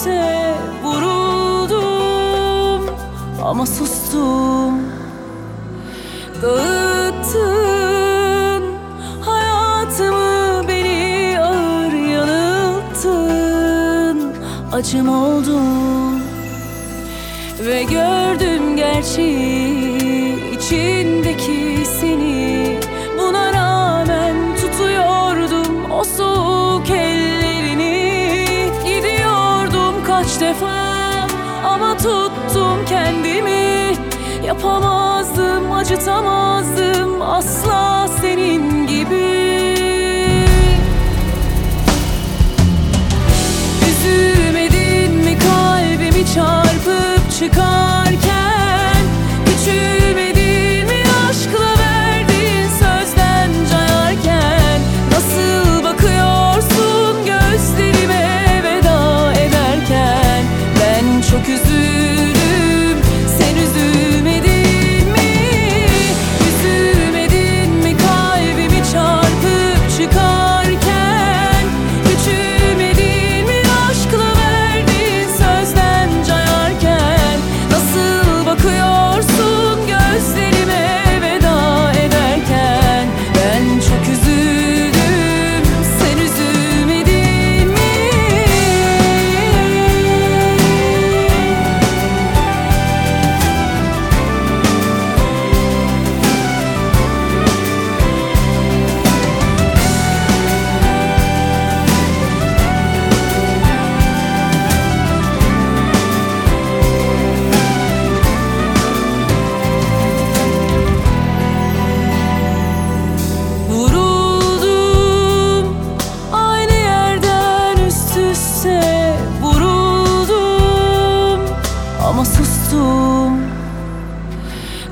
Nefse vuruldum ama sustum. Dağıttın hayatımı beni ağır yanılttın. Acım oldum ve gördüm gerçeği içindeki defa ama tuttum kendimi. Yapamazdım, acıtamazdım asla senin gibi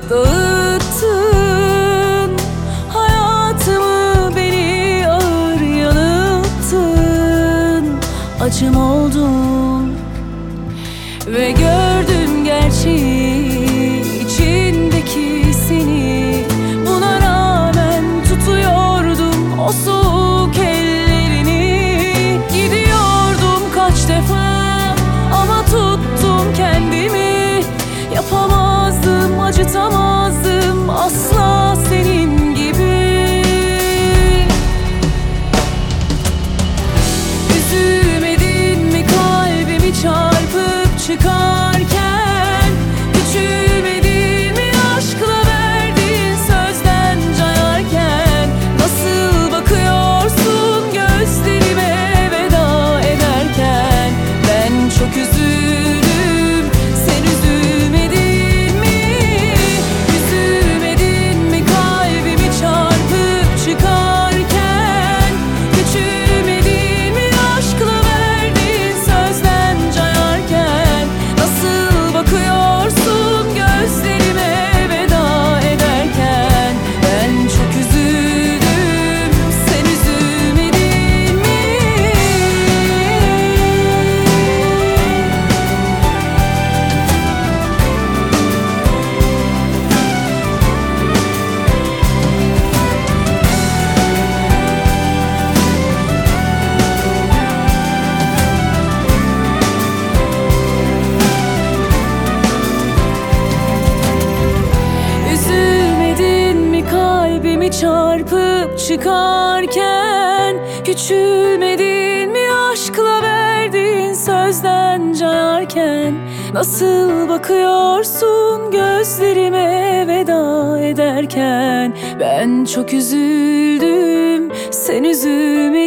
Dağıttın. Hayatımı beni ağır yanılttın. Acım oldun ve gördüm gerçeği. İçindeki seni Buna rağmen tutuyordum. O soğuk ellerini Gidiyordum kaç defa Yapamazdım, çarpıp çıkarken Küçülmedin mi? Aşkla verdiğin sözden cayarken Nasıl bakıyorsun gözlerime veda ederken? Ben çok üzüldüm sen üzülmedin